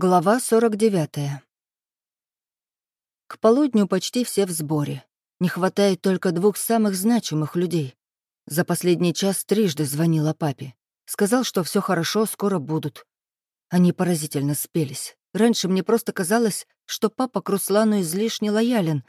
Глава 49. К полудню почти все в сборе. Не хватает только двух самых значимых людей. За последний час трижды звонила папе. Сказал, что все хорошо, скоро будут. Они поразительно спелись. Раньше мне просто казалось, что папа к Руслану излишне лоялен.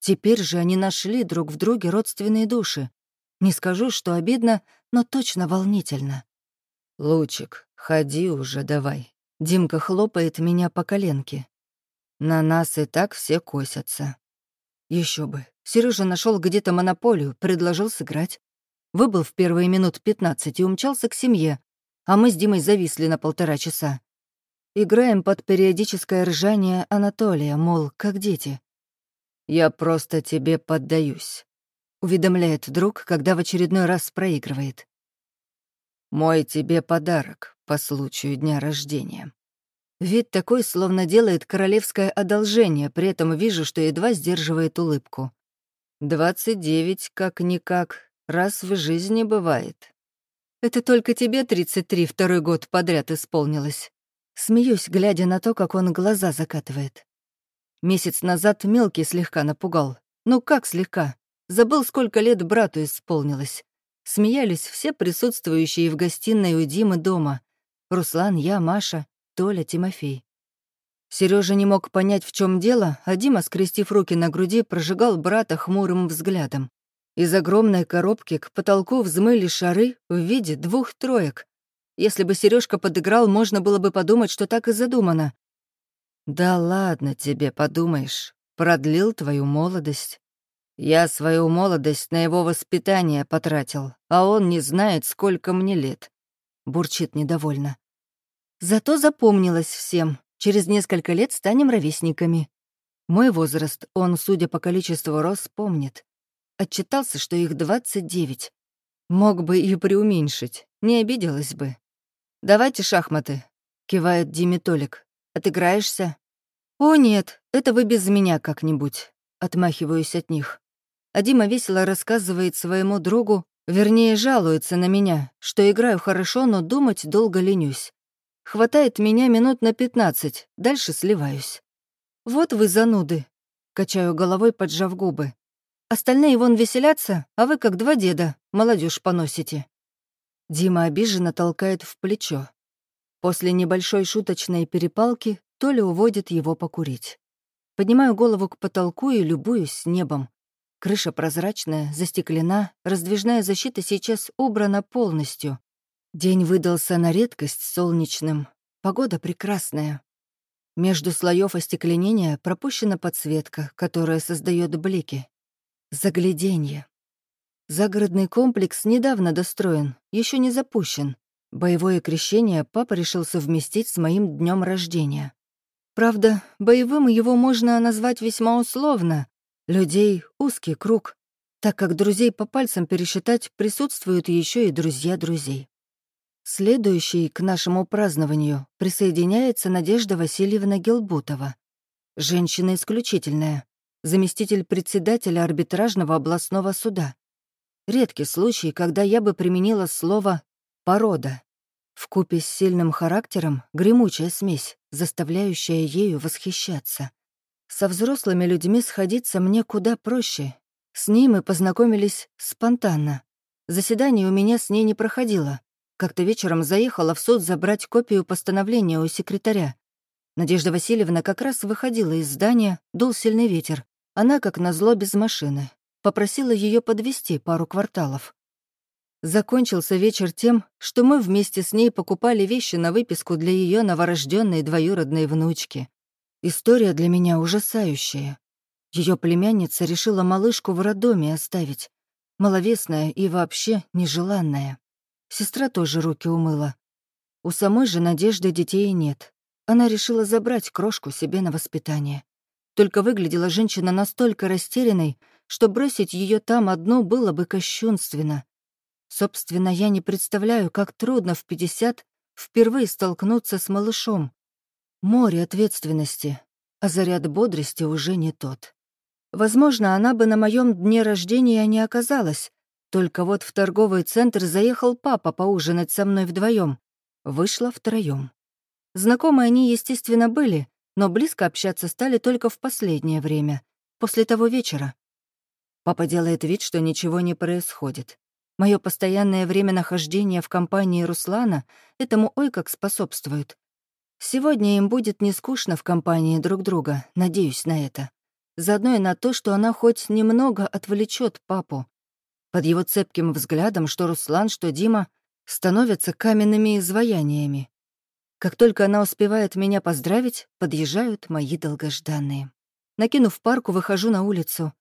Теперь же они нашли друг в друге родственные души. Не скажу, что обидно, но точно волнительно. «Лучик, ходи уже давай», Димка хлопает меня по коленке. На нас и так все косятся. Еще бы. Сережа нашел где-то монополию, предложил сыграть. Выбыл в первые минут 15 и умчался к семье, а мы с Димой зависли на полтора часа. Играем под периодическое ржание Анатолия, мол, как дети. «Я просто тебе поддаюсь», — уведомляет друг, когда в очередной раз проигрывает. «Мой тебе подарок по случаю дня рождения». Вид такой, словно делает королевское одолжение, при этом вижу, что едва сдерживает улыбку. «Двадцать девять, как-никак, раз в жизни бывает». «Это только тебе тридцать три второй год подряд исполнилось». Смеюсь, глядя на то, как он глаза закатывает. Месяц назад мелкий слегка напугал. Ну как слегка? Забыл, сколько лет брату исполнилось. Смеялись все присутствующие в гостиной у Димы дома. Руслан, я, Маша. Толя, Тимофей. Сережа не мог понять, в чем дело, а Дима, скрестив руки на груди, прожигал брата хмурым взглядом. Из огромной коробки к потолку взмыли шары в виде двух троек. Если бы Сережка подыграл, можно было бы подумать, что так и задумано. «Да ладно тебе, подумаешь. Продлил твою молодость. Я свою молодость на его воспитание потратил, а он не знает, сколько мне лет». Бурчит недовольно. Зато запомнилось всем. Через несколько лет станем ровесниками. Мой возраст он, судя по количеству роз, помнит. Отчитался, что их 29. Мог бы и преуменьшить, не обиделась бы. «Давайте шахматы», — кивает Диме Толик. «Отыграешься?» «О, нет, это вы без меня как-нибудь», — отмахиваюсь от них. А Дима весело рассказывает своему другу, вернее, жалуется на меня, что играю хорошо, но думать долго ленюсь. Хватает меня минут на пятнадцать, дальше сливаюсь. «Вот вы зануды», — качаю головой, поджав губы. «Остальные вон веселятся, а вы как два деда, молодежь поносите». Дима обиженно толкает в плечо. После небольшой шуточной перепалки Толя уводит его покурить. Поднимаю голову к потолку и любуюсь небом. Крыша прозрачная, застеклена, раздвижная защита сейчас убрана полностью. День выдался на редкость солнечным. Погода прекрасная. Между слоев остекленения пропущена подсветка, которая создает блики. Загляденье. Загородный комплекс недавно достроен, еще не запущен. Боевое крещение папа решил совместить с моим днем рождения. Правда, боевым его можно назвать весьма условно. Людей — узкий круг, так как друзей по пальцам пересчитать присутствуют еще и друзья друзей. Следующей к нашему празднованию присоединяется Надежда Васильевна Гелбутова. Женщина исключительная, заместитель председателя арбитражного областного суда. Редкий случай, когда я бы применила слово «порода». В купе с сильным характером гремучая смесь, заставляющая ею восхищаться. Со взрослыми людьми сходиться мне куда проще. С ней мы познакомились спонтанно. Заседание у меня с ней не проходило. Как-то вечером заехала в суд забрать копию постановления у секретаря. Надежда Васильевна как раз выходила из здания, дул сильный ветер. Она, как назло, без машины. Попросила ее подвести пару кварталов. Закончился вечер тем, что мы вместе с ней покупали вещи на выписку для ее новорожденной двоюродной внучки. История для меня ужасающая. Ее племянница решила малышку в роддоме оставить. Маловесная и вообще нежеланная. Сестра тоже руки умыла. У самой же Надежды детей нет. Она решила забрать крошку себе на воспитание. Только выглядела женщина настолько растерянной, что бросить ее там одну было бы кощунственно. Собственно, я не представляю, как трудно в 50 впервые столкнуться с малышом. Море ответственности, а заряд бодрости уже не тот. Возможно, она бы на моем дне рождения не оказалась, только вот в торговый центр заехал папа поужинать со мной вдвоем. Вышла втроем. Знакомы они, естественно, были, но близко общаться стали только в последнее время, после того вечера. Папа делает вид, что ничего не происходит. Мое постоянное время нахождения в компании Руслана этому ой как способствует. Сегодня им будет не скучно в компании друг друга, надеюсь на это. Заодно и на то, что она хоть немного отвлечет папу. Под его цепким взглядом, что Руслан, что Дима становятся каменными изваяниями. Как только она успевает меня поздравить, подъезжают мои долгожданные. Накинув парку, выхожу на улицу.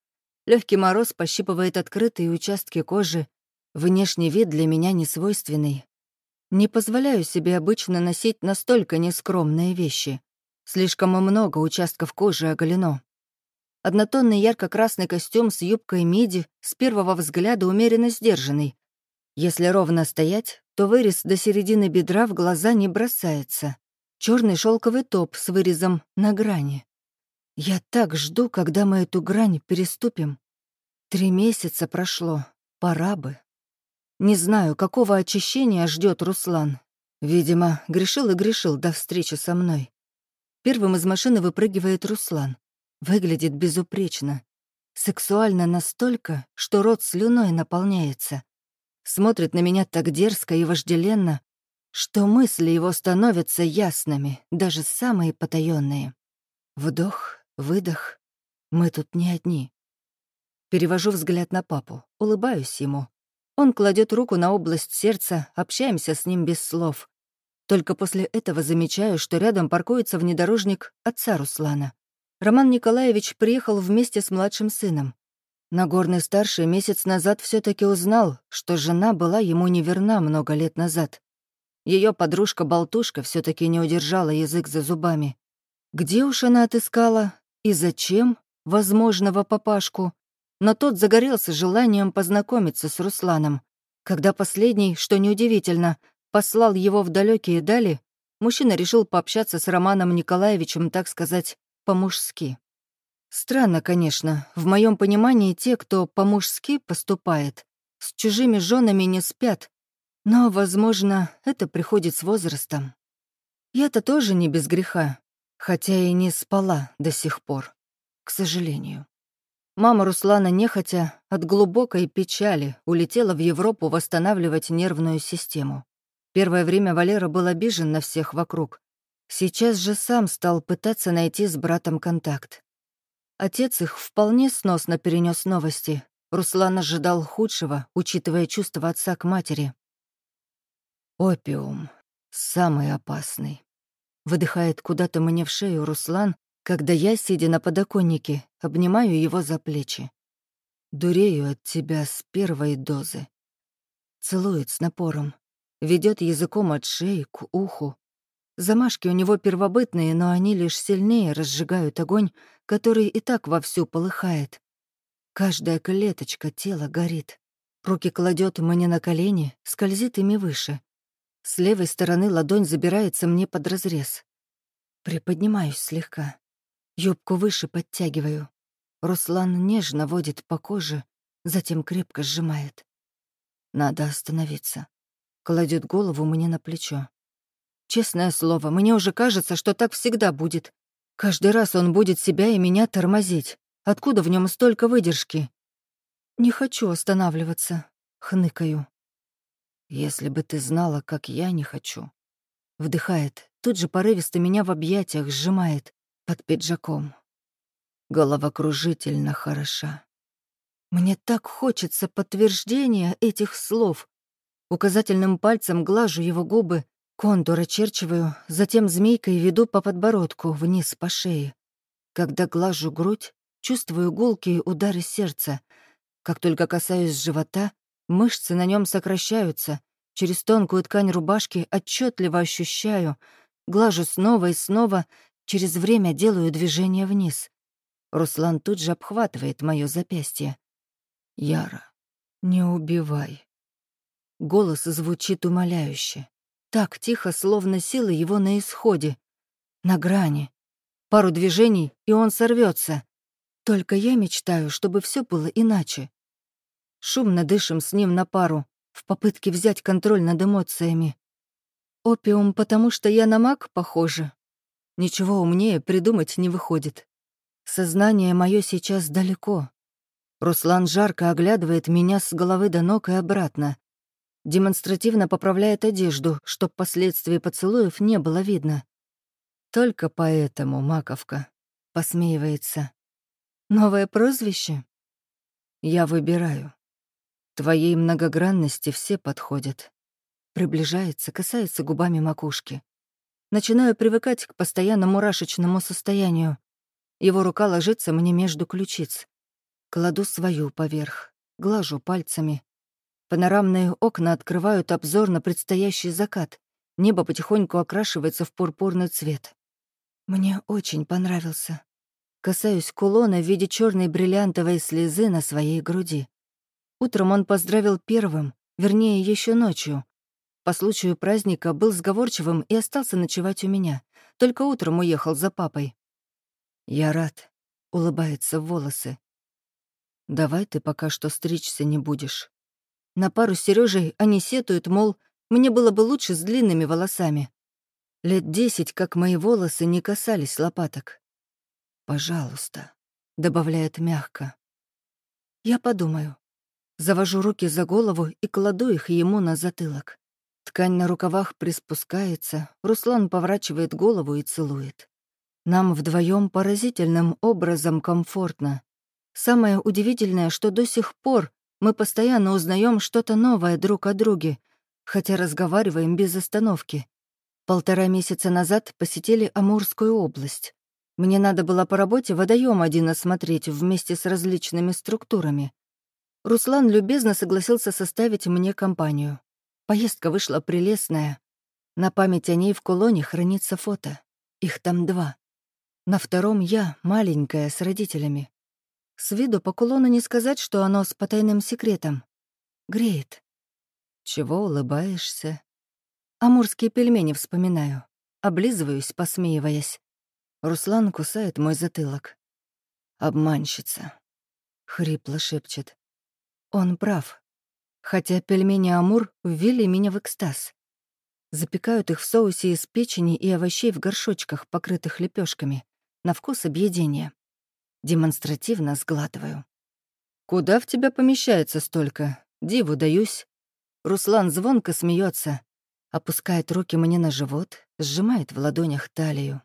Легкий мороз пощипывает открытые участки кожи. Внешний вид для меня не свойственный. Не позволяю себе обычно носить настолько нескромные вещи. Слишком много участков кожи оголено. Однотонный ярко-красный костюм с юбкой миди с первого взгляда умеренно сдержанный. Если ровно стоять, то вырез до середины бедра в глаза не бросается. Черный шелковый топ с вырезом на грани. Я так жду, когда мы эту грань переступим. Три месяца прошло, пора бы. Не знаю, какого очищения ждет Руслан. Видимо, грешил и грешил до встречи со мной. Первым из машины выпрыгивает Руслан. Выглядит безупречно. Сексуально настолько, что рот слюной наполняется смотрит на меня так дерзко и вожделенно, что мысли его становятся ясными, даже самые потаённые. Вдох, выдох. Мы тут не одни. Перевожу взгляд на папу, улыбаюсь ему. Он кладет руку на область сердца, общаемся с ним без слов. Только после этого замечаю, что рядом паркуется внедорожник отца Руслана. Роман Николаевич приехал вместе с младшим сыном. Нагорный-старший месяц назад все таки узнал, что жена была ему неверна много лет назад. Ее подружка-болтушка все таки не удержала язык за зубами. Где уж она отыскала и зачем возможного папашку? Но тот загорелся желанием познакомиться с Русланом. Когда последний, что неудивительно, послал его в далекие дали, мужчина решил пообщаться с Романом Николаевичем, так сказать, по-мужски. Странно, конечно. В моем понимании, те, кто по-мужски поступает, с чужими женами не спят. Но, возможно, это приходит с возрастом. Я-то тоже не без греха, хотя и не спала до сих пор, к сожалению. Мама Руслана нехотя от глубокой печали улетела в Европу восстанавливать нервную систему. Первое время Валера был обижен на всех вокруг. Сейчас же сам стал пытаться найти с братом контакт. Отец их вполне сносно перенес новости. Руслан ожидал худшего, учитывая чувства отца к матери. «Опиум. Самый опасный», — выдыхает куда-то мне в шею Руслан, когда я, сидя на подоконнике, обнимаю его за плечи. «Дурею от тебя с первой дозы». Целует с напором, ведет языком от шеи к уху, Замашки у него первобытные, но они лишь сильнее разжигают огонь, который и так вовсю полыхает. Каждая клеточка тела горит. Руки кладет мне на колени, скользит ими выше. С левой стороны ладонь забирается мне под разрез. Приподнимаюсь слегка. Юбку выше подтягиваю. Руслан нежно водит по коже, затем крепко сжимает. Надо остановиться. Кладет голову мне на плечо. Честное слово, мне уже кажется, что так всегда будет. Каждый раз он будет себя и меня тормозить. Откуда в нем столько выдержки? Не хочу останавливаться, хныкаю. Если бы ты знала, как я не хочу. Вдыхает, тут же порывисто меня в объятиях сжимает, под пиджаком. Головокружительно хороша. Мне так хочется подтверждения этих слов. Указательным пальцем глажу его губы, Контур очерчиваю, затем змейкой веду по подбородку вниз по шее. Когда глажу грудь, чувствую гулкие удары сердца. Как только касаюсь живота, мышцы на нем сокращаются. Через тонкую ткань рубашки отчетливо ощущаю. Глажу снова и снова, через время делаю движение вниз. Руслан тут же обхватывает мое запястье. «Яра, не убивай». Голос звучит умоляюще. Так тихо, словно силы его на исходе. На грани. Пару движений, и он сорвется. Только я мечтаю, чтобы все было иначе. Шумно дышим с ним на пару, в попытке взять контроль над эмоциями. Опиум, потому что я на маг похожа. Ничего умнее придумать не выходит. Сознание мое сейчас далеко. Руслан жарко оглядывает меня с головы до ног и обратно. Демонстративно поправляет одежду, чтоб последствий поцелуев не было видно. Только поэтому, Маковка, посмеивается. Новое прозвище? Я выбираю. Твоей многогранности все подходят. Приближается, касается губами макушки. Начинаю привыкать к постоянно мурашечному состоянию. Его рука ложится мне между ключиц. Кладу свою поверх, глажу пальцами. Панорамные окна открывают обзор на предстоящий закат. Небо потихоньку окрашивается в пурпурный цвет. Мне очень понравился. Касаюсь кулона в виде черной бриллиантовой слезы на своей груди. Утром он поздравил первым, вернее, еще ночью. По случаю праздника был сговорчивым и остался ночевать у меня. Только утром уехал за папой. «Я рад», — улыбается в волосы. «Давай ты пока что стричься не будешь». На пару с Сережей они сетуют, мол, мне было бы лучше с длинными волосами. Лет десять, как мои волосы, не касались лопаток. «Пожалуйста», — добавляет мягко. Я подумаю. Завожу руки за голову и кладу их ему на затылок. Ткань на рукавах приспускается, Руслан поворачивает голову и целует. Нам вдвоем поразительным образом комфортно. Самое удивительное, что до сих пор мы постоянно узнаем что-то новое друг о друге, хотя разговариваем без остановки. Полтора месяца назад посетили Амурскую область. Мне надо было по работе водоем один осмотреть вместе с различными структурами. Руслан любезно согласился составить мне компанию. Поездка вышла прелестная. На память о ней в кулоне хранится фото. Их там два. На втором я, маленькая, с родителями. С виду по кулону не сказать, что оно с потайным секретом. Греет. Чего улыбаешься? Амурские пельмени вспоминаю. Облизываюсь, посмеиваясь. Руслан кусает мой затылок. «Обманщица», — хрипло шепчет. Он прав. Хотя пельмени Амур ввели меня в экстаз. Запекают их в соусе из печени и овощей в горшочках, покрытых лепешками. На вкус объедения. Демонстративно сглатываю. «Куда в тебя помещается столько? Диву даюсь». Руслан звонко смеется, опускает руки мне на живот, сжимает в ладонях талию.